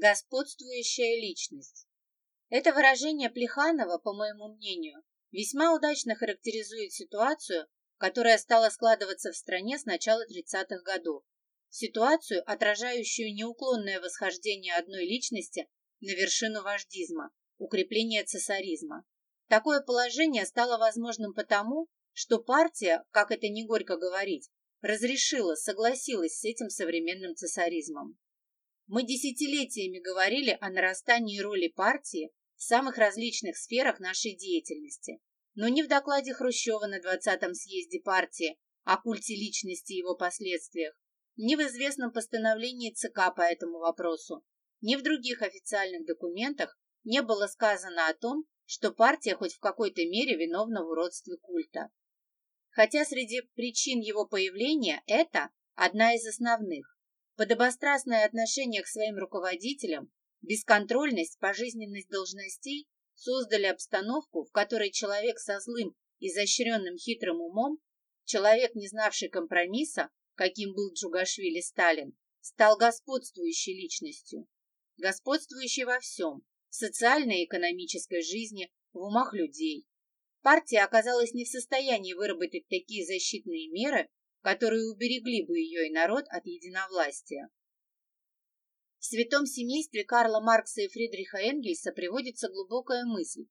Господствующая личность. Это выражение Плеханова, по моему мнению, весьма удачно характеризует ситуацию, которая стала складываться в стране с начала 30-х годов. Ситуацию, отражающую неуклонное восхождение одной личности на вершину вождизма, укрепление цесаризма. Такое положение стало возможным потому, что партия, как это не горько говорить, разрешила, согласилась с этим современным цесаризмом. Мы десятилетиями говорили о нарастании роли партии в самых различных сферах нашей деятельности, но ни в докладе Хрущева на 20-м съезде партии о культе личности и его последствиях, ни в известном постановлении ЦК по этому вопросу, ни в других официальных документах не было сказано о том, что партия хоть в какой-то мере виновна в уродстве культа. Хотя среди причин его появления это одна из основных. Подобострастное отношение к своим руководителям, бесконтрольность, пожизненность должностей создали обстановку, в которой человек со злым, изощренным хитрым умом, человек, не знавший компромисса, каким был Джугашвили Сталин, стал господствующей личностью. Господствующей во всем – в социальной и экономической жизни, в умах людей. Партия оказалась не в состоянии выработать такие защитные меры, которые уберегли бы ее и народ от единовластия. В святом семействе Карла Маркса и Фридриха Энгельса приводится глубокая мысль.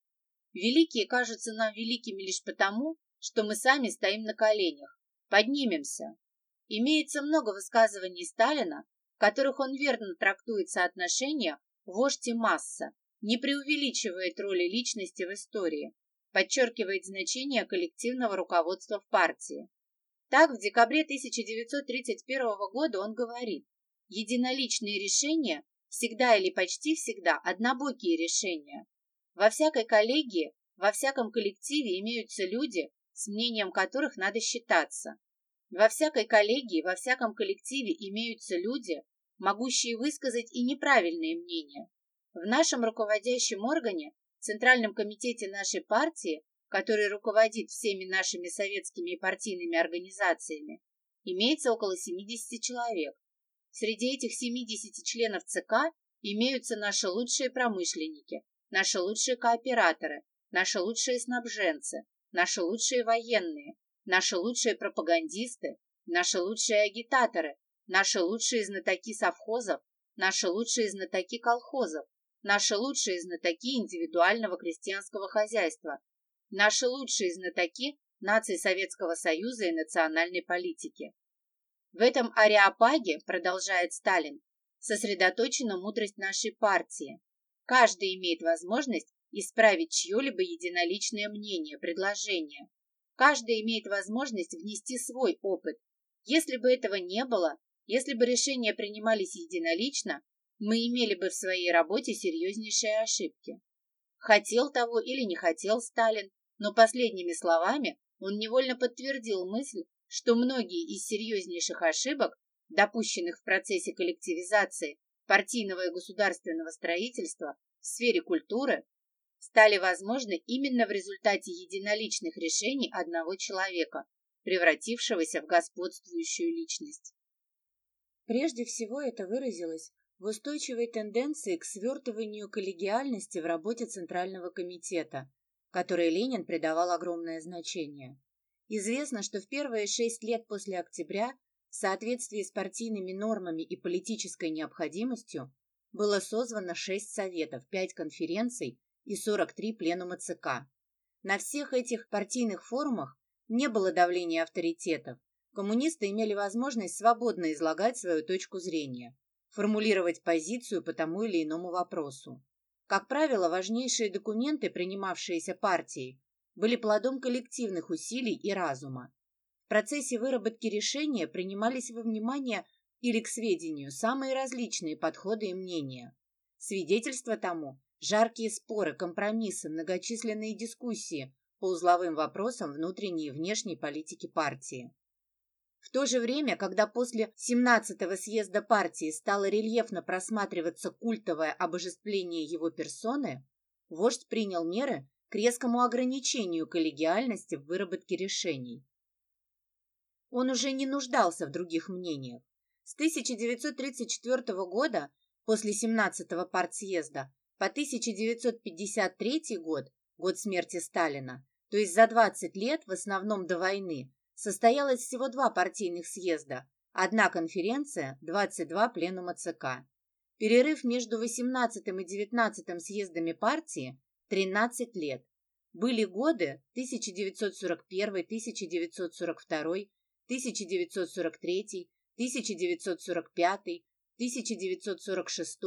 Великие кажутся нам великими лишь потому, что мы сами стоим на коленях. Поднимемся. Имеется много высказываний Сталина, в которых он верно трактует соотношение вождь и масса, не преувеличивает роли личности в истории, подчеркивает значение коллективного руководства в партии. Так, в декабре 1931 года он говорит, единоличные решения всегда или почти всегда однобокие решения. Во всякой коллегии, во всяком коллективе имеются люди, с мнением которых надо считаться. Во всякой коллегии, во всяком коллективе имеются люди, могущие высказать и неправильные мнения. В нашем руководящем органе, Центральном комитете нашей партии, который руководит всеми нашими советскими и партийными организациями, имеется около 70 человек. Среди этих 70 членов ЦК имеются наши лучшие промышленники, наши лучшие кооператоры, наши лучшие снабженцы, наши лучшие военные, наши лучшие пропагандисты, наши лучшие агитаторы, наши лучшие знатоки совхозов, наши лучшие знатоки колхозов, наши лучшие знатоки индивидуального крестьянского хозяйства, наши лучшие знатоки наций Советского Союза и национальной политики. В этом ареопаге, продолжает Сталин, сосредоточена мудрость нашей партии. Каждый имеет возможность исправить чье-либо единоличное мнение, предложение. Каждый имеет возможность внести свой опыт. Если бы этого не было, если бы решения принимались единолично, мы имели бы в своей работе серьезнейшие ошибки. Хотел того или не хотел Сталин, но последними словами он невольно подтвердил мысль, что многие из серьезнейших ошибок, допущенных в процессе коллективизации партийного и государственного строительства в сфере культуры, стали возможны именно в результате единоличных решений одного человека, превратившегося в господствующую личность. Прежде всего это выразилось в устойчивой тенденции к свертыванию коллегиальности в работе Центрального комитета, которой Ленин придавал огромное значение. Известно, что в первые шесть лет после октября в соответствии с партийными нормами и политической необходимостью было созвано шесть советов, пять конференций и 43 пленума ЦК. На всех этих партийных форумах не было давления авторитетов. Коммунисты имели возможность свободно излагать свою точку зрения, формулировать позицию по тому или иному вопросу. Как правило, важнейшие документы, принимавшиеся партией, были плодом коллективных усилий и разума. В процессе выработки решения принимались во внимание или к сведению самые различные подходы и мнения. Свидетельство тому – жаркие споры, компромиссы, многочисленные дискуссии по узловым вопросам внутренней и внешней политики партии. В то же время, когда после 17-го съезда партии стало рельефно просматриваться культовое обожествление его персоны, вождь принял меры к резкому ограничению коллегиальности в выработке решений. Он уже не нуждался в других мнениях. С 1934 года, после 17-го партсъезда по 1953 год, год смерти Сталина, то есть за 20 лет, в основном до войны, состоялось всего два партийных съезда, одна конференция, 22 пленума ЦК. Перерыв между 18 и 19 съездами партии – 13 лет. Были годы 1941, 1942, 1943, 1945, 1946,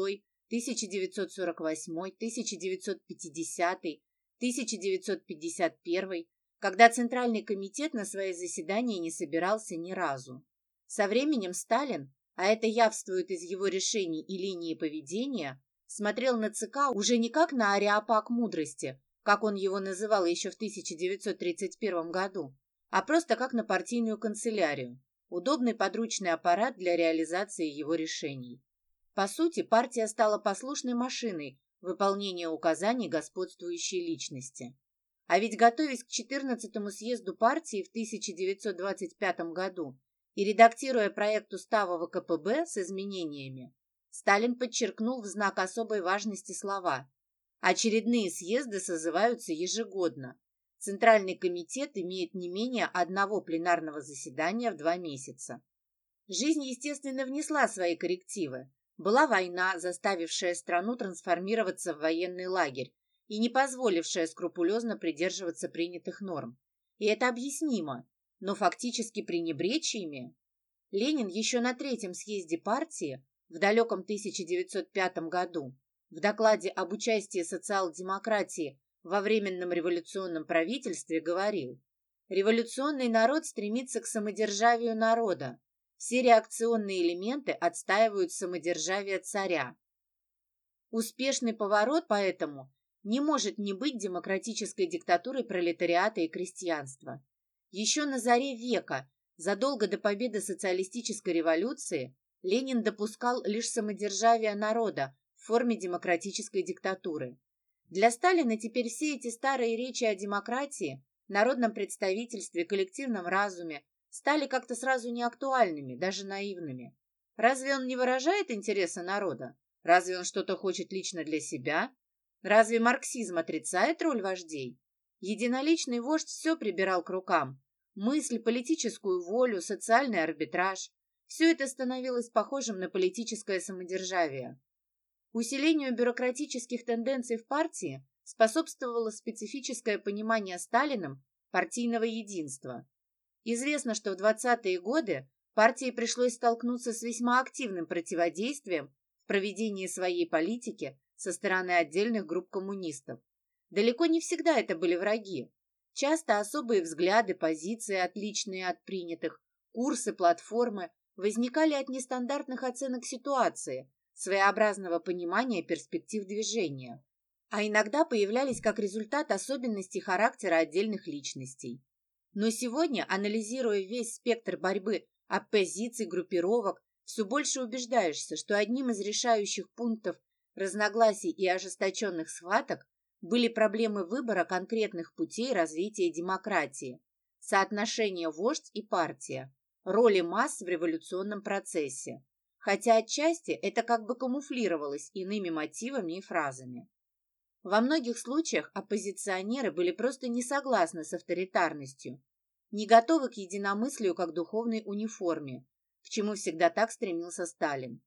1948, 1950, 1951, когда Центральный комитет на свои заседания не собирался ни разу. Со временем Сталин, а это явствует из его решений и линии поведения, смотрел на ЦК уже не как на ареопаг мудрости, как он его называл еще в 1931 году, а просто как на партийную канцелярию, удобный подручный аппарат для реализации его решений. По сути, партия стала послушной машиной выполнения указаний господствующей личности. А ведь готовясь к 14-му съезду партии в 1925 году и редактируя проект устава ВКПБ с изменениями, Сталин подчеркнул в знак особой важности слова Очередные съезды созываются ежегодно. Центральный комитет имеет не менее одного пленарного заседания в два месяца. Жизнь, естественно, внесла свои коррективы. Была война, заставившая страну трансформироваться в военный лагерь и не позволившая скрупулезно придерживаться принятых норм. И это объяснимо, но фактически пренебречь ими. Ленин еще на третьем съезде партии в далеком 1905 году в докладе об участии социал-демократии во Временном революционном правительстве говорил, революционный народ стремится к самодержавию народа, все реакционные элементы отстаивают самодержавие царя. Успешный поворот поэтому не может не быть демократической диктатурой пролетариата и крестьянства. Еще на заре века, задолго до победы социалистической революции, Ленин допускал лишь самодержавие народа, в форме демократической диктатуры. Для Сталина теперь все эти старые речи о демократии, народном представительстве, коллективном разуме стали как-то сразу неактуальными, даже наивными. Разве он не выражает интереса народа? Разве он что-то хочет лично для себя? Разве марксизм отрицает роль вождей? Единоличный вождь все прибирал к рукам. Мысль, политическую волю, социальный арбитраж. Все это становилось похожим на политическое самодержавие. Усилению бюрократических тенденций в партии способствовало специфическое понимание Сталиным партийного единства. Известно, что в 20-е годы партии пришлось столкнуться с весьма активным противодействием в проведении своей политики со стороны отдельных групп коммунистов. Далеко не всегда это были враги. Часто особые взгляды, позиции, отличные от принятых, курсы, платформы возникали от нестандартных оценок ситуации, своеобразного понимания перспектив движения, а иногда появлялись как результат особенностей характера отдельных личностей. Но сегодня, анализируя весь спектр борьбы оппозиций, группировок, все больше убеждаешься, что одним из решающих пунктов разногласий и ожесточенных схваток были проблемы выбора конкретных путей развития демократии, соотношение вождь и партия, роли масс в революционном процессе хотя отчасти это как бы камуфлировалось иными мотивами и фразами. Во многих случаях оппозиционеры были просто не согласны с авторитарностью, не готовы к единомыслию как духовной униформе, к чему всегда так стремился Сталин.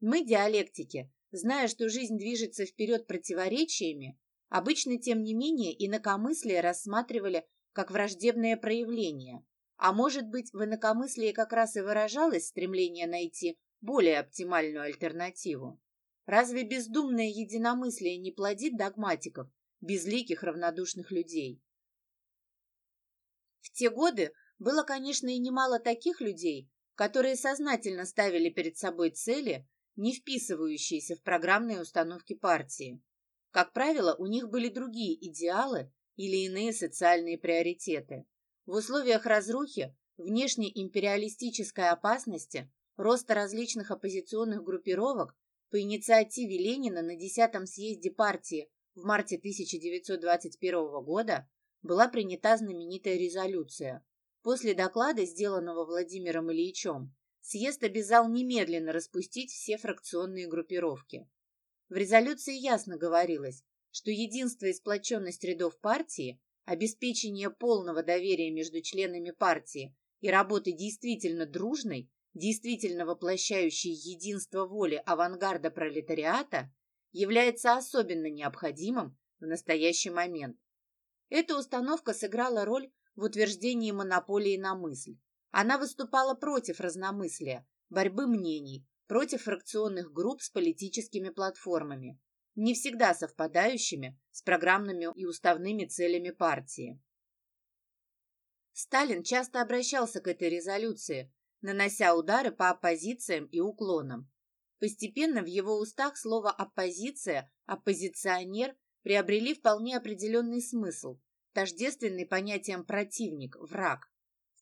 Мы, диалектики, зная, что жизнь движется вперед противоречиями, обычно, тем не менее, инакомыслие рассматривали как враждебное проявление, а может быть, в инакомыслии как раз и выражалось стремление найти более оптимальную альтернативу. Разве бездумное единомыслие не плодит догматиков, безликих равнодушных людей? В те годы было, конечно, и немало таких людей, которые сознательно ставили перед собой цели, не вписывающиеся в программные установки партии. Как правило, у них были другие идеалы или иные социальные приоритеты. В условиях разрухи, внешней империалистической опасности роста различных оппозиционных группировок по инициативе Ленина на 10-м съезде партии в марте 1921 года была принята знаменитая резолюция. После доклада, сделанного Владимиром Ильичем, съезд обязал немедленно распустить все фракционные группировки. В резолюции ясно говорилось, что единство и сплоченность рядов партии, обеспечение полного доверия между членами партии и работы действительно дружной, действительно воплощающей единство воли авангарда пролетариата, является особенно необходимым в настоящий момент. Эта установка сыграла роль в утверждении монополии на мысль. Она выступала против разномыслия, борьбы мнений, против фракционных групп с политическими платформами, не всегда совпадающими с программными и уставными целями партии. Сталин часто обращался к этой резолюции, нанося удары по оппозициям и уклонам. Постепенно в его устах слово «оппозиция», «оппозиционер» приобрели вполне определенный смысл, тождественный понятиям «противник», «враг».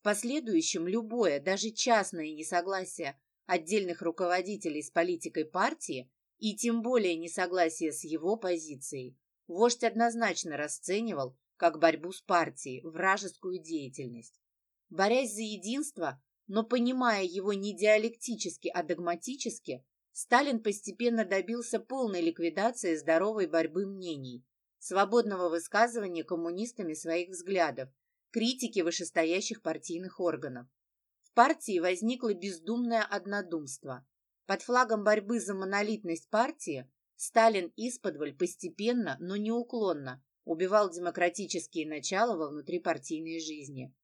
В последующем любое, даже частное несогласие отдельных руководителей с политикой партии и тем более несогласие с его позицией, вождь однозначно расценивал как борьбу с партией, вражескую деятельность. Борясь за единство, но понимая его не диалектически, а догматически, Сталин постепенно добился полной ликвидации здоровой борьбы мнений, свободного высказывания коммунистами своих взглядов, критики вышестоящих партийных органов. В партии возникло бездумное однодумство. Под флагом борьбы за монолитность партии Сталин исподволь постепенно, но неуклонно убивал демократические начала во внутрипартийной жизни.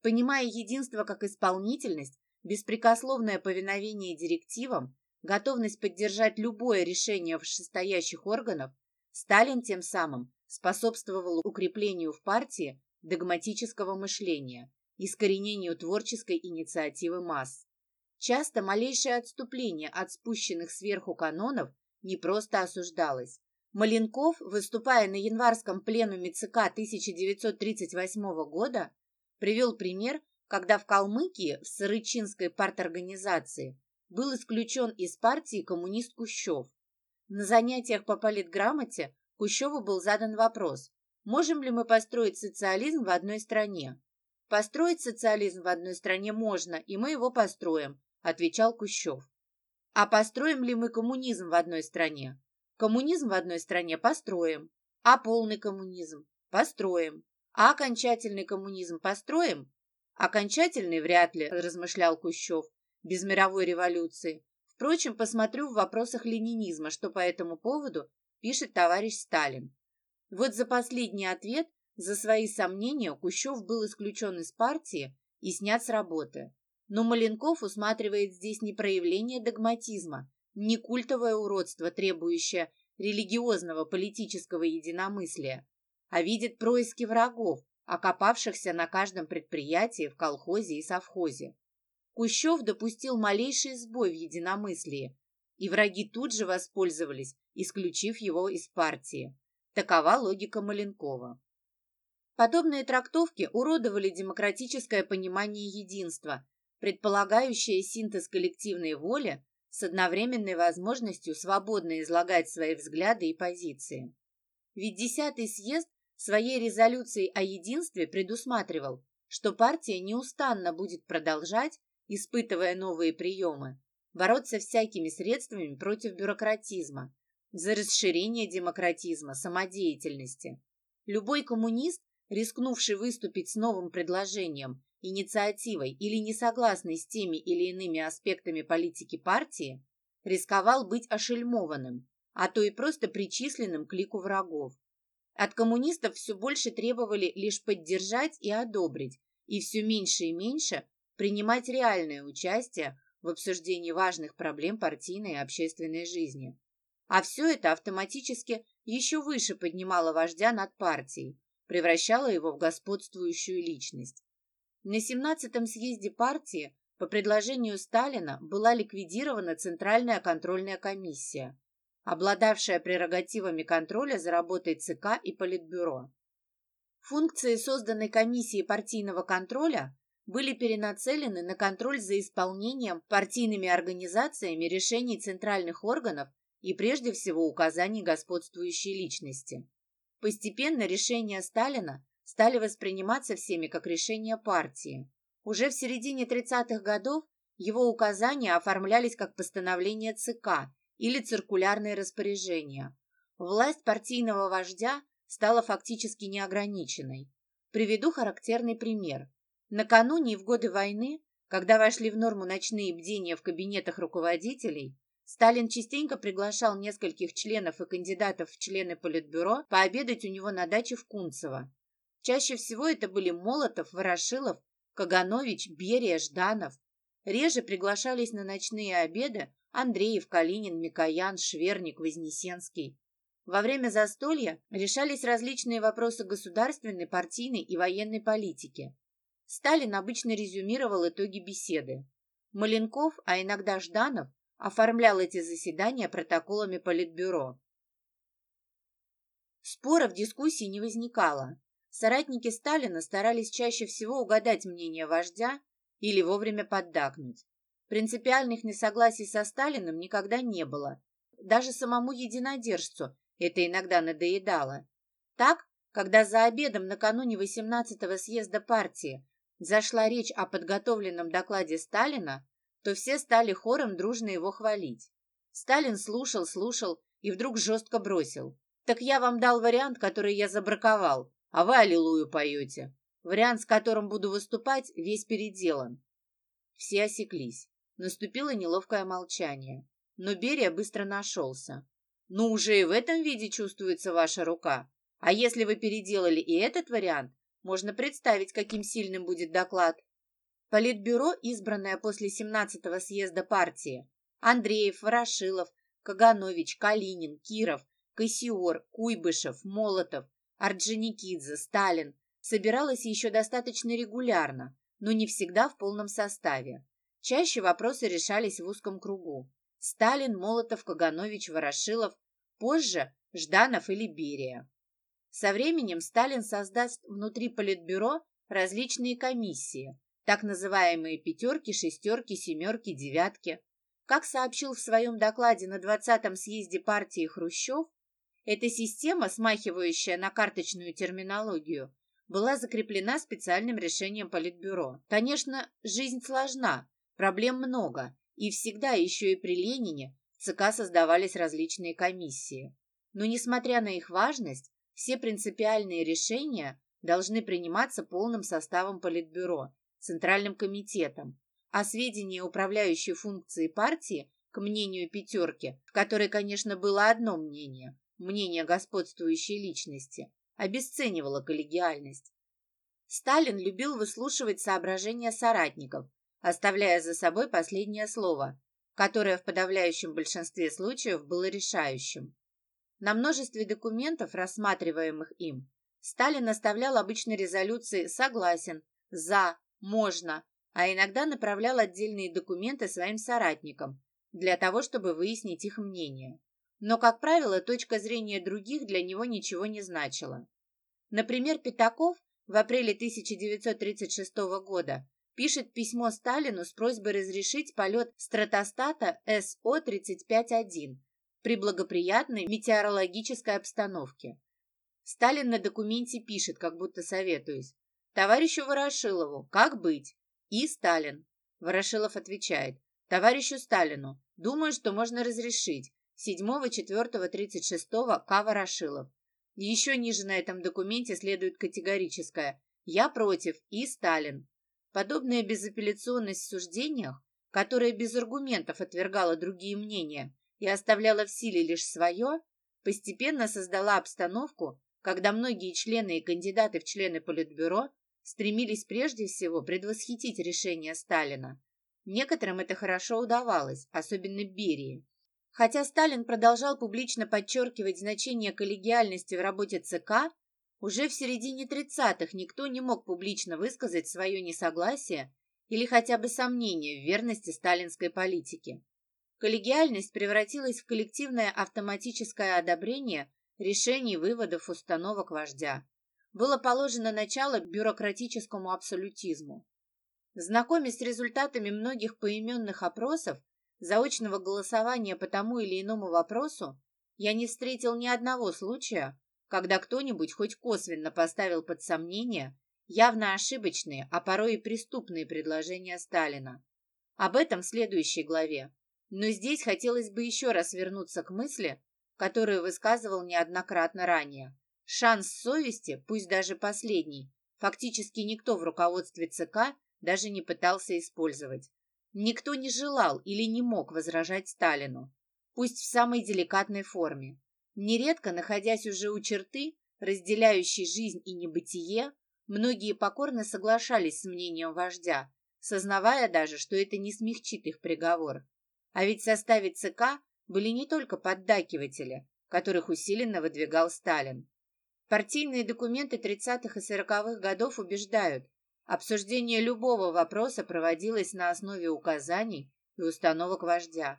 Понимая единство как исполнительность, беспрекословное повиновение директивам, готовность поддержать любое решение вышестоящих органов, Сталин тем самым способствовал укреплению в партии догматического мышления, искоренению творческой инициативы масс. Часто малейшее отступление от спущенных сверху канонов не просто осуждалось. Маленков, выступая на январском пленуме ЦК 1938 года, привел пример, когда в Калмыкии в Сырычинской парторганизации был исключен из партии коммунист Кущев. На занятиях по политграмоте Кущеву был задан вопрос, Можем ли мы построить социализм в одной стране? Построить социализм в одной стране можно, и мы его построим, отвечал Кущев. А построим ли мы коммунизм в одной стране? Коммунизм в одной стране построим. А полный коммунизм? Построим. А окончательный коммунизм построим? Окончательный вряд ли, размышлял Кущев, без мировой революции. Впрочем, посмотрю в вопросах ленинизма, что по этому поводу пишет товарищ Сталин. Вот за последний ответ, за свои сомнения, Кущев был исключен из партии и снят с работы. Но Маленков усматривает здесь не проявление догматизма, не культовое уродство, требующее религиозного политического единомыслия, а видит происки врагов, окопавшихся на каждом предприятии, в колхозе и совхозе. Кущев допустил малейший сбой в единомыслии, и враги тут же воспользовались, исключив его из партии. Такова логика Маленкова. Подобные трактовки уродовали демократическое понимание единства, предполагающее синтез коллективной воли с одновременной возможностью свободно излагать свои взгляды и позиции. Ведь десятый съезд своей резолюцией о единстве предусматривал, что партия неустанно будет продолжать, испытывая новые приемы, бороться всякими средствами против бюрократизма, за расширение демократизма, самодеятельности. Любой коммунист, рискнувший выступить с новым предложением, инициативой или не согласный с теми или иными аспектами политики партии, рисковал быть ошельмованным, а то и просто причисленным к лику врагов. От коммунистов все больше требовали лишь поддержать и одобрить, и все меньше и меньше принимать реальное участие в обсуждении важных проблем партийной и общественной жизни. А все это автоматически еще выше поднимало вождя над партией, превращало его в господствующую личность. На 17-м съезде партии по предложению Сталина была ликвидирована Центральная контрольная комиссия, обладавшая прерогативами контроля за работой ЦК и Политбюро. Функции созданной комиссии партийного контроля были перенацелены на контроль за исполнением партийными организациями решений центральных органов и прежде всего указаний господствующей личности. Постепенно решения Сталина стали восприниматься всеми как решения партии. Уже в середине 30-х годов Его указания оформлялись как постановление ЦК или циркулярные распоряжения. Власть партийного вождя стала фактически неограниченной. Приведу характерный пример. Накануне и в годы войны, когда вошли в норму ночные бдения в кабинетах руководителей, Сталин частенько приглашал нескольких членов и кандидатов в члены Политбюро пообедать у него на даче в Кунцево. Чаще всего это были Молотов, Ворошилов, Каганович, Берия, Жданов. Реже приглашались на ночные обеды Андреев, Калинин, Микоян, Шверник, Вознесенский. Во время застолья решались различные вопросы государственной, партийной и военной политики. Сталин обычно резюмировал итоги беседы. Маленков, а иногда Жданов, оформлял эти заседания протоколами Политбюро. Споров, дискуссий не возникало. Соратники Сталина старались чаще всего угадать мнение вождя или вовремя поддакнуть. Принципиальных несогласий со Сталиным никогда не было. Даже самому единодержцу это иногда надоедало. Так, когда за обедом накануне 18-го съезда партии зашла речь о подготовленном докладе Сталина, то все стали хором дружно его хвалить. Сталин слушал, слушал и вдруг жестко бросил. «Так я вам дал вариант, который я забраковал, а вы аллилуйю поете. Вариант, с которым буду выступать, весь переделан». Все осеклись. Наступило неловкое молчание. Но Берия быстро нашелся. «Ну, уже и в этом виде чувствуется ваша рука. А если вы переделали и этот вариант, можно представить, каким сильным будет доклад. Политбюро, избранное после 17-го съезда партии, Андреев, Ворошилов, Каганович, Калинин, Киров, Кассиор, Куйбышев, Молотов, Орджоникидзе, Сталин, собиралось еще достаточно регулярно, но не всегда в полном составе. Чаще вопросы решались в узком кругу. Сталин, Молотов, Каганович, Ворошилов, позже Жданов или Берия. Со временем Сталин создаст внутри Политбюро различные комиссии, так называемые пятерки, шестерки, семерки, девятки. Как сообщил в своем докладе на 20-м съезде партии Хрущев, эта система, смахивающая на карточную терминологию, была закреплена специальным решением Политбюро. Конечно, жизнь сложна, проблем много, и всегда, еще и при Ленине, в ЦК создавались различные комиссии. Но, несмотря на их важность, все принципиальные решения должны приниматься полным составом Политбюро, Центральным комитетом, а сведения управляющей функции партии, к мнению пятерки, в которой, конечно, было одно мнение, мнение господствующей личности, обесценивало коллегиальность. Сталин любил выслушивать соображения соратников, оставляя за собой последнее слово, которое в подавляющем большинстве случаев было решающим. На множестве документов, рассматриваемых им, Сталин оставлял обычно резолюции «согласен», «за», можно, а иногда направлял отдельные документы своим соратникам для того, чтобы выяснить их мнение. Но, как правило, точка зрения других для него ничего не значила. Например, Пятаков в апреле 1936 года пишет письмо Сталину с просьбой разрешить полет стратостата СО-35-1 при благоприятной метеорологической обстановке. Сталин на документе пишет, как будто советуясь, Товарищу Ворошилову, как быть? И Сталин. Ворошилов отвечает. Товарищу Сталину, думаю, что можно разрешить. 7-4-36 К. Ворошилов. Еще ниже на этом документе следует категорическое «Я против» и Сталин. Подобная безапелляционность в суждениях, которая без аргументов отвергала другие мнения и оставляла в силе лишь свое, постепенно создала обстановку, когда многие члены и кандидаты в члены Политбюро стремились прежде всего предвосхитить решение Сталина. Некоторым это хорошо удавалось, особенно Берии. Хотя Сталин продолжал публично подчеркивать значение коллегиальности в работе ЦК, уже в середине 30-х никто не мог публично высказать свое несогласие или хотя бы сомнение в верности сталинской политики. Коллегиальность превратилась в коллективное автоматическое одобрение решений, выводов, установок вождя было положено начало бюрократическому абсолютизму. Знакомясь с результатами многих поименных опросов, заочного голосования по тому или иному вопросу, я не встретил ни одного случая, когда кто-нибудь хоть косвенно поставил под сомнение явно ошибочные, а порой и преступные предложения Сталина. Об этом в следующей главе. Но здесь хотелось бы еще раз вернуться к мысли, которую высказывал неоднократно ранее. Шанс совести, пусть даже последний, фактически никто в руководстве ЦК даже не пытался использовать. Никто не желал или не мог возражать Сталину, пусть в самой деликатной форме. Нередко, находясь уже у черты, разделяющей жизнь и небытие, многие покорно соглашались с мнением вождя, сознавая даже, что это не смягчит их приговор. А ведь в составе ЦК были не только поддакиватели, которых усиленно выдвигал Сталин. Партийные документы 30-х и 40-х годов убеждают, обсуждение любого вопроса проводилось на основе указаний и установок вождя.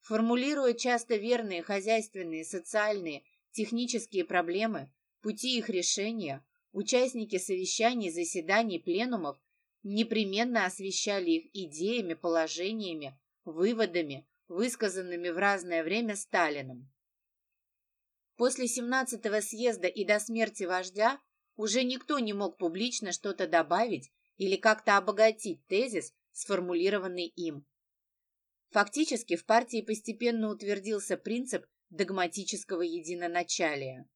Формулируя часто верные хозяйственные, социальные, технические проблемы, пути их решения, участники совещаний, заседаний, пленумов непременно освещали их идеями, положениями, выводами, высказанными в разное время Сталином. После 17-го съезда и до смерти вождя уже никто не мог публично что-то добавить или как-то обогатить тезис, сформулированный им. Фактически в партии постепенно утвердился принцип догматического единоначалия.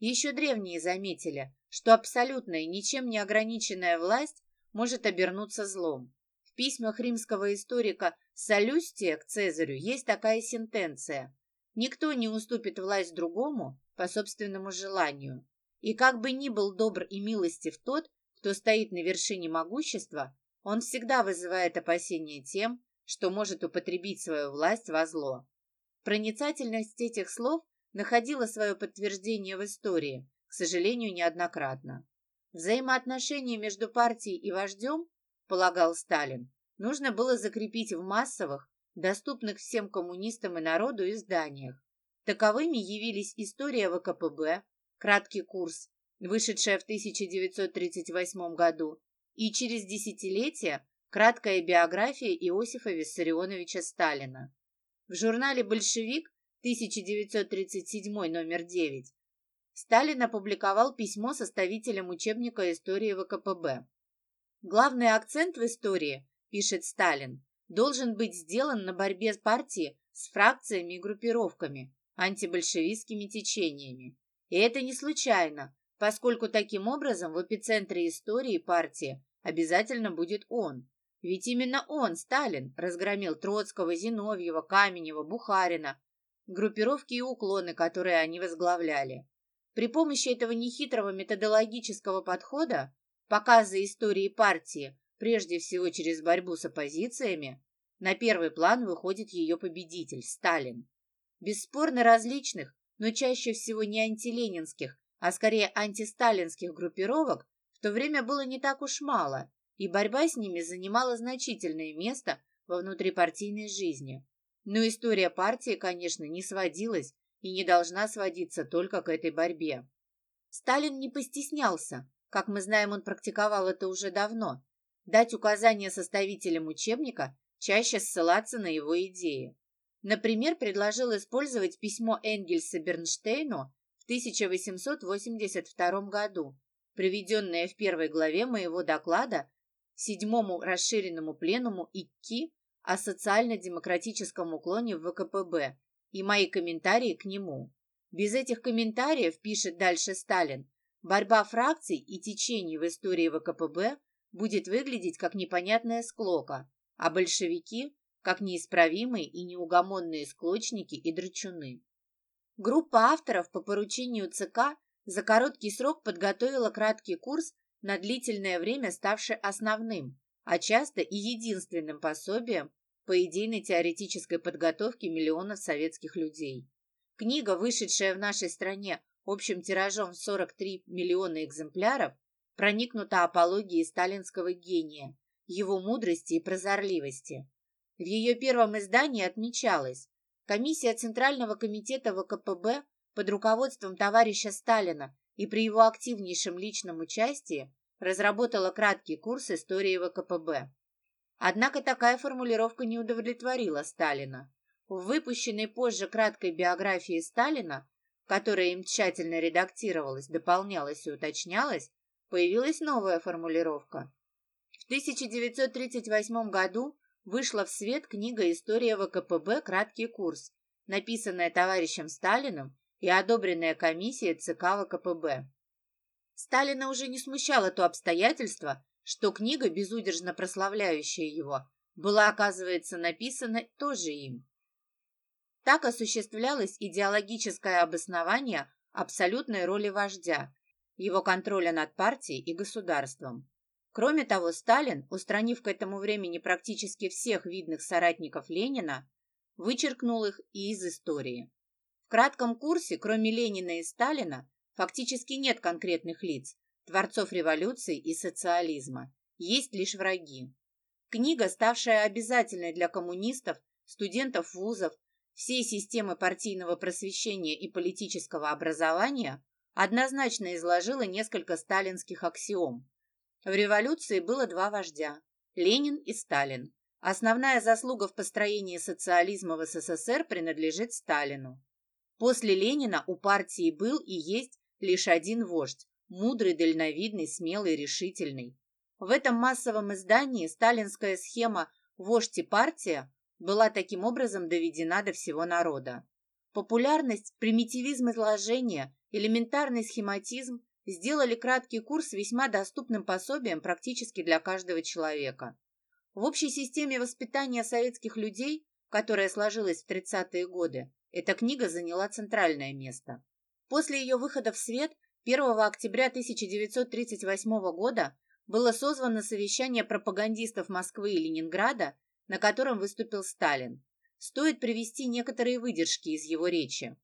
Еще древние заметили, что абсолютная, ничем не ограниченная власть может обернуться злом письмах римского историка Солюстия к Цезарю есть такая сентенция. Никто не уступит власть другому по собственному желанию. И как бы ни был добр и милостив тот, кто стоит на вершине могущества, он всегда вызывает опасения тем, что может употребить свою власть во зло. Проницательность этих слов находила свое подтверждение в истории, к сожалению, неоднократно. Взаимоотношения между партией и вождем полагал Сталин, нужно было закрепить в массовых, доступных всем коммунистам и народу изданиях. Таковыми явились «История ВКПБ», краткий курс, вышедшая в 1938 году, и через десятилетия краткая биография Иосифа Виссарионовича Сталина. В журнале «Большевик» 1937 номер 9 Сталин опубликовал письмо составителям учебника истории ВКПБ. Главный акцент в истории, пишет Сталин, должен быть сделан на борьбе партии с фракциями и группировками, антибольшевистскими течениями. И это не случайно, поскольку таким образом в эпицентре истории партии обязательно будет он. Ведь именно он, Сталин, разгромил Троцкого, Зиновьева, Каменева, Бухарина, группировки и уклоны, которые они возглавляли. При помощи этого нехитрого методологического подхода показа истории партии, прежде всего через борьбу с оппозициями, на первый план выходит ее победитель – Сталин. Бесспорно различных, но чаще всего не антиленинских, а скорее антисталинских группировок в то время было не так уж мало, и борьба с ними занимала значительное место во внутрипартийной жизни. Но история партии, конечно, не сводилась и не должна сводиться только к этой борьбе. Сталин не постеснялся, как мы знаем, он практиковал это уже давно. Дать указания составителям учебника, чаще ссылаться на его идеи. Например, предложил использовать письмо Энгельса Бернштейну в 1882 году, приведенное в первой главе моего доклада седьмому расширенному пленуму ИККИ о социально-демократическом уклоне в ВКПБ и мои комментарии к нему. Без этих комментариев, пишет дальше Сталин, Борьба фракций и течений в истории ВКПБ будет выглядеть как непонятная склока, а большевики – как неисправимые и неугомонные склочники и драчуны. Группа авторов по поручению ЦК за короткий срок подготовила краткий курс, на длительное время ставший основным, а часто и единственным пособием по идейно-теоретической подготовке миллионов советских людей. Книга, вышедшая в нашей стране общим тиражом в 43 миллиона экземпляров, проникнута апологией сталинского гения, его мудрости и прозорливости. В ее первом издании отмечалось, комиссия Центрального комитета ВКПБ под руководством товарища Сталина и при его активнейшем личном участии разработала краткий курс истории ВКПБ. Однако такая формулировка не удовлетворила Сталина. В выпущенной позже краткой биографии Сталина которая им тщательно редактировалась, дополнялась и уточнялась, появилась новая формулировка. В 1938 году вышла в свет книга «История ВКПБ. Краткий курс», написанная товарищем Сталиным и одобренная комиссией ЦК ВКПБ. Сталина уже не смущало то обстоятельство, что книга, безудержно прославляющая его, была, оказывается, написана тоже им. Так осуществлялось идеологическое обоснование абсолютной роли вождя, его контроля над партией и государством. Кроме того, Сталин, устранив к этому времени практически всех видных соратников Ленина, вычеркнул их и из истории. В кратком курсе, кроме Ленина и Сталина, фактически нет конкретных лиц, творцов революции и социализма. Есть лишь враги. Книга, ставшая обязательной для коммунистов, студентов вузов, всей системы партийного просвещения и политического образования, однозначно изложила несколько сталинских аксиом. В революции было два вождя – Ленин и Сталин. Основная заслуга в построении социализма в СССР принадлежит Сталину. После Ленина у партии был и есть лишь один вождь – мудрый, дальновидный, смелый, решительный. В этом массовом издании сталинская схема «Вождь и партия» была таким образом доведена до всего народа. Популярность, примитивизм изложения, элементарный схематизм сделали краткий курс весьма доступным пособием практически для каждого человека. В общей системе воспитания советских людей, которая сложилась в 30-е годы, эта книга заняла центральное место. После ее выхода в свет 1 октября 1938 года было созвано совещание пропагандистов Москвы и Ленинграда, на котором выступил Сталин. Стоит привести некоторые выдержки из его речи.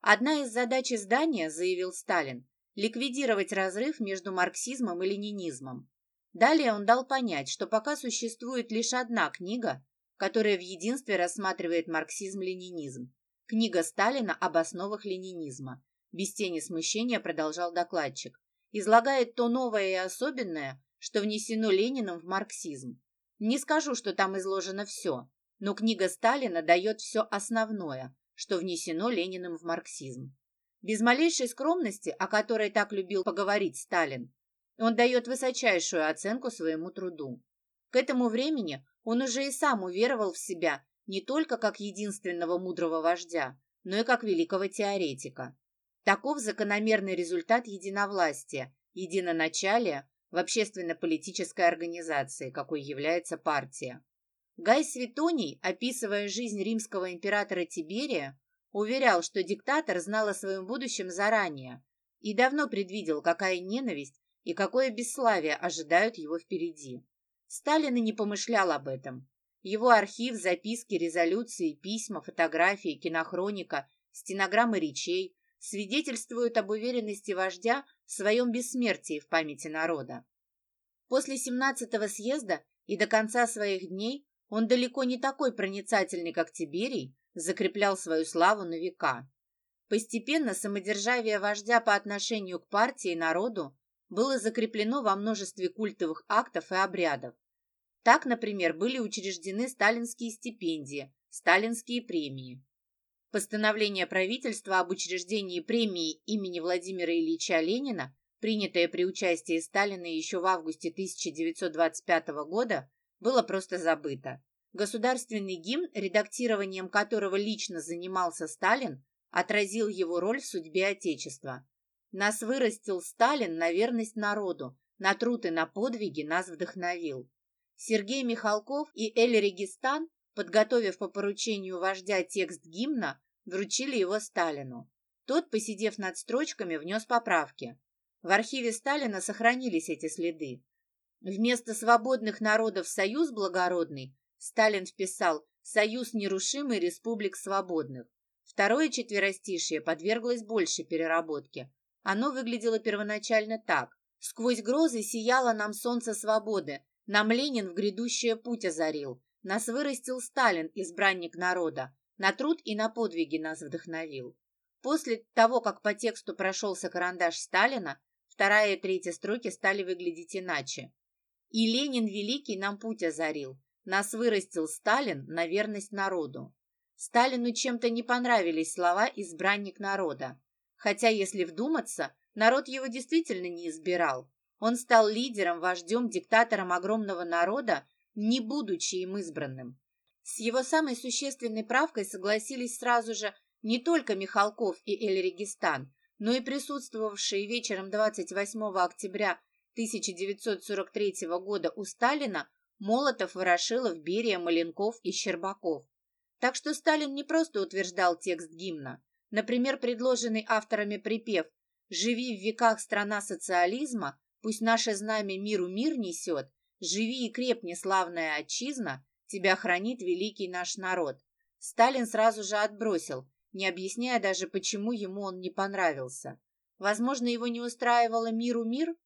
Одна из задач издания, заявил Сталин, ликвидировать разрыв между марксизмом и ленинизмом. Далее он дал понять, что пока существует лишь одна книга, которая в единстве рассматривает марксизм-ленинизм. Книга Сталина об основах ленинизма. Без тени смущения продолжал докладчик. Излагает то новое и особенное, что внесено Лениным в марксизм. Не скажу, что там изложено все, но книга Сталина дает все основное, что внесено Лениным в марксизм. Без малейшей скромности, о которой так любил поговорить Сталин, он дает высочайшую оценку своему труду. К этому времени он уже и сам уверовал в себя не только как единственного мудрого вождя, но и как великого теоретика. Таков закономерный результат единовластия, единоначалия в общественно-политической организации, какой является партия. Гай Светоний, описывая жизнь римского императора Тиберия, Уверял, что диктатор знал о своем будущем заранее и давно предвидел, какая ненависть и какое бесславие ожидают его впереди. Сталин и не помышлял об этом. Его архив, записки, резолюции, письма, фотографии, кинохроника, стенограммы речей свидетельствуют об уверенности вождя в своем бессмертии в памяти народа. После 17-го съезда и до конца своих дней он далеко не такой проницательный, как Тиберий, закреплял свою славу на века. Постепенно самодержавие вождя по отношению к партии и народу было закреплено во множестве культовых актов и обрядов. Так, например, были учреждены сталинские стипендии, сталинские премии. Постановление правительства об учреждении премии имени Владимира Ильича Ленина, принятое при участии Сталина еще в августе 1925 года, было просто забыто. Государственный гимн, редактированием которого лично занимался Сталин, отразил его роль в судьбе Отечества. Нас вырастил Сталин на верность народу, на труд и на подвиги нас вдохновил. Сергей Михалков и Эль Регистан, подготовив по поручению вождя текст гимна, вручили его Сталину. Тот, посидев над строчками, внес поправки. В архиве Сталина сохранились эти следы. Вместо свободных народов союз благородный Сталин вписал «Союз нерушимый республик свободных». Второе четверостишье подверглось большей переработке. Оно выглядело первоначально так. «Сквозь грозы сияло нам солнце свободы, нам Ленин в грядущее путь озарил, нас вырастил Сталин, избранник народа, на труд и на подвиги нас вдохновил». После того, как по тексту прошелся карандаш Сталина, вторая и третья строки стали выглядеть иначе. «И Ленин великий нам путь озарил, нас вырастил Сталин на верность народу. Сталину чем-то не понравились слова «избранник народа». Хотя, если вдуматься, народ его действительно не избирал. Он стал лидером, вождем, диктатором огромного народа, не будучи им избранным. С его самой существенной правкой согласились сразу же не только Михалков и Эль-Регистан, но и присутствовавшие вечером 28 октября 1943 года у Сталина Молотов, Ворошилов, Берия, Маленков и Щербаков. Так что Сталин не просто утверждал текст гимна. Например, предложенный авторами припев «Живи в веках страна социализма, пусть наше знамя миру мир несет, живи и крепни славная отчизна, тебя хранит великий наш народ». Сталин сразу же отбросил, не объясняя даже, почему ему он не понравился. Возможно, его не устраивало миру мир?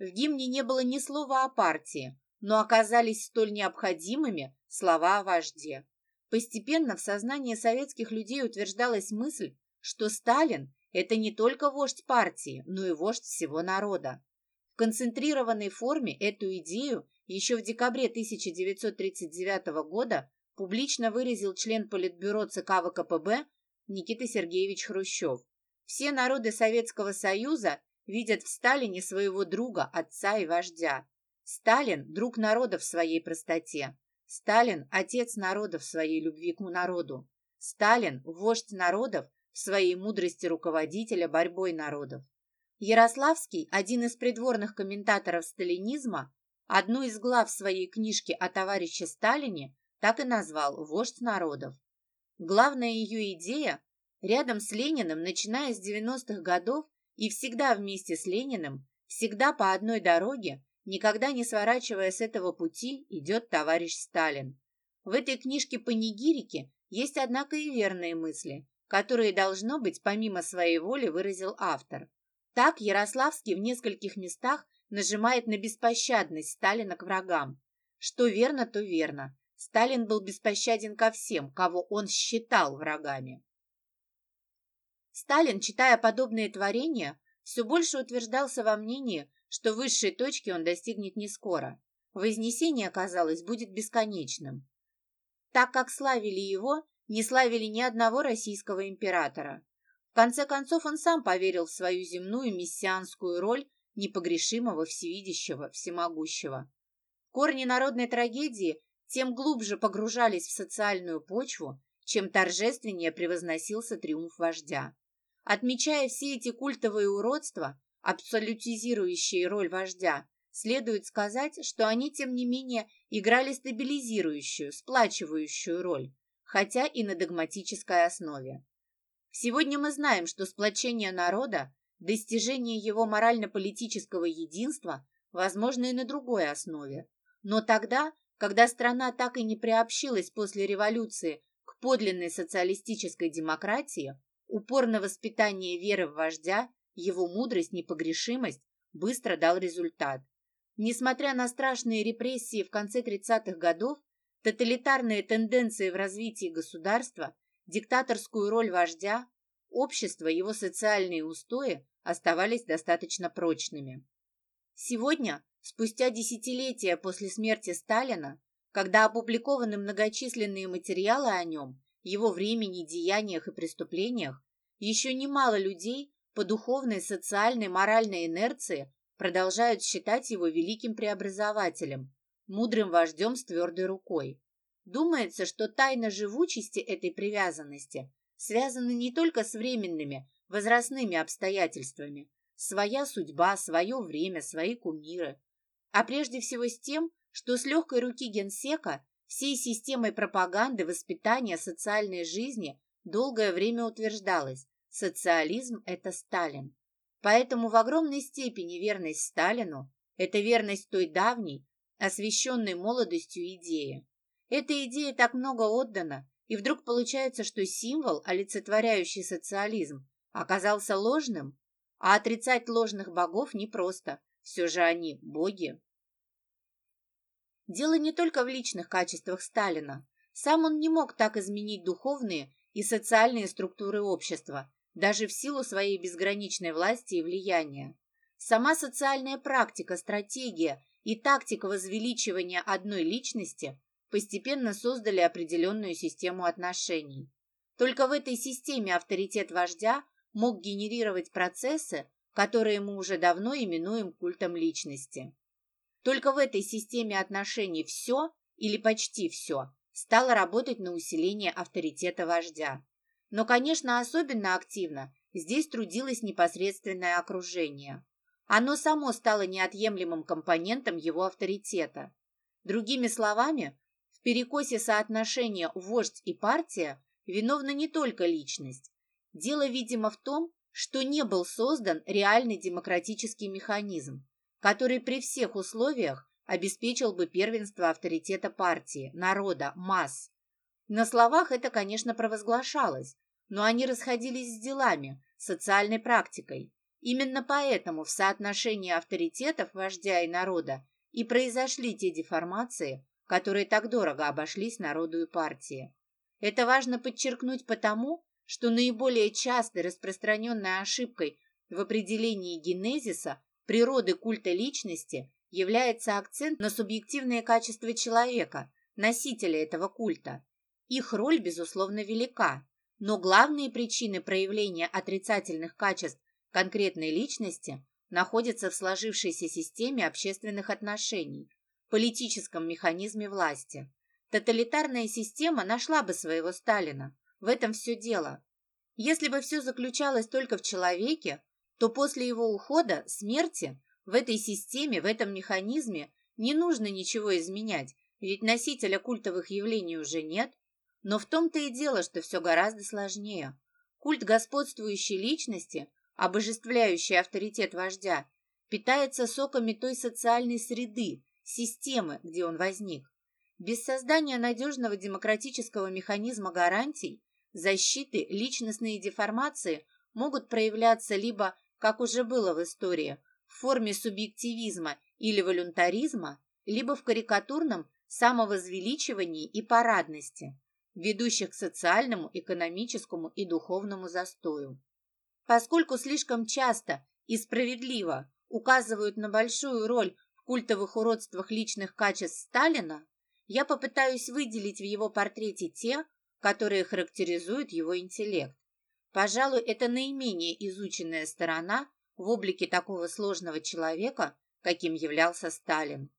В гимне не было ни слова о партии, но оказались столь необходимыми слова о вожде. Постепенно в сознании советских людей утверждалась мысль, что Сталин – это не только вождь партии, но и вождь всего народа. В концентрированной форме эту идею еще в декабре 1939 года публично выразил член Политбюро ЦК ВКПБ Никита Сергеевич Хрущев. Все народы Советского Союза видят в Сталине своего друга, отца и вождя. Сталин – друг народа в своей простоте. Сталин – отец народа в своей любви к народу. Сталин – вождь народов в своей мудрости руководителя борьбой народов. Ярославский, один из придворных комментаторов сталинизма, одну из глав своей книжки о товарище Сталине так и назвал «Вождь народов». Главная ее идея – рядом с Лениным, начиная с 90-х годов и всегда вместе с Лениным, всегда по одной дороге, Никогда не сворачивая с этого пути, идет товарищ Сталин. В этой книжке «Панигирики» есть, однако, и верные мысли, которые, должно быть, помимо своей воли выразил автор. Так Ярославский в нескольких местах нажимает на беспощадность Сталина к врагам. Что верно, то верно. Сталин был беспощаден ко всем, кого он считал врагами. Сталин, читая подобные творения, все больше утверждался во мнении, что высшей точки он достигнет не скоро. Вознесение, казалось, будет бесконечным. Так как славили его, не славили ни одного российского императора. В конце концов, он сам поверил в свою земную мессианскую роль непогрешимого, всевидящего, всемогущего. Корни народной трагедии тем глубже погружались в социальную почву, чем торжественнее превозносился триумф вождя. Отмечая все эти культовые уродства, абсолютизирующие роль вождя, следует сказать, что они, тем не менее, играли стабилизирующую, сплачивающую роль, хотя и на догматической основе. Сегодня мы знаем, что сплочение народа, достижение его морально-политического единства возможно и на другой основе. Но тогда, когда страна так и не приобщилась после революции к подлинной социалистической демократии, упор на воспитание веры в вождя его мудрость, непогрешимость быстро дал результат. Несмотря на страшные репрессии в конце 30-х годов, тоталитарные тенденции в развитии государства, диктаторскую роль вождя, общество, его социальные устои оставались достаточно прочными. Сегодня, спустя десятилетия после смерти Сталина, когда опубликованы многочисленные материалы о нем, его времени, деяниях и преступлениях, еще немало людей по духовной, социальной, моральной инерции продолжают считать его великим преобразователем, мудрым вождем с твердой рукой. Думается, что тайна живучести этой привязанности связана не только с временными, возрастными обстоятельствами, своя судьба, свое время, свои кумиры, а прежде всего с тем, что с легкой руки генсека всей системой пропаганды, воспитания, социальной жизни долгое время утверждалось, Социализм – это Сталин. Поэтому в огромной степени верность Сталину – это верность той давней, освященной молодостью идеи. Эта идея так много отдана, и вдруг получается, что символ, олицетворяющий социализм, оказался ложным, а отрицать ложных богов непросто, все же они – боги. Дело не только в личных качествах Сталина. Сам он не мог так изменить духовные и социальные структуры общества, даже в силу своей безграничной власти и влияния. Сама социальная практика, стратегия и тактика возвеличивания одной личности постепенно создали определенную систему отношений. Только в этой системе авторитет вождя мог генерировать процессы, которые мы уже давно именуем культом личности. Только в этой системе отношений все или почти все стало работать на усиление авторитета вождя. Но, конечно, особенно активно здесь трудилось непосредственное окружение. Оно само стало неотъемлемым компонентом его авторитета. Другими словами, в перекосе соотношения вождь и партия виновна не только личность. Дело, видимо, в том, что не был создан реальный демократический механизм, который при всех условиях обеспечил бы первенство авторитета партии, народа, масс. На словах это, конечно, провозглашалось, но они расходились с делами, социальной практикой. Именно поэтому в соотношении авторитетов вождя и народа и произошли те деформации, которые так дорого обошлись народу и партии. Это важно подчеркнуть потому, что наиболее частой распространенной ошибкой в определении генезиса природы культа личности является акцент на субъективные качества человека, носителя этого культа. Их роль, безусловно, велика, но главные причины проявления отрицательных качеств конкретной личности находятся в сложившейся системе общественных отношений, политическом механизме власти. Тоталитарная система нашла бы своего Сталина. В этом все дело. Если бы все заключалось только в человеке, то после его ухода, смерти, в этой системе, в этом механизме не нужно ничего изменять, ведь носителя культовых явлений уже нет. Но в том-то и дело, что все гораздо сложнее. Культ господствующей личности, обожествляющий авторитет вождя, питается соками той социальной среды, системы, где он возник. Без создания надежного демократического механизма гарантий защиты личностные деформации могут проявляться либо, как уже было в истории, в форме субъективизма или волюнтаризма, либо в карикатурном самовозвеличивании и парадности, ведущих к социальному, экономическому и духовному застою. Поскольку слишком часто и справедливо указывают на большую роль в культовых уродствах личных качеств Сталина, я попытаюсь выделить в его портрете те, которые характеризуют его интеллект. Пожалуй, это наименее изученная сторона в облике такого сложного человека, каким являлся Сталин.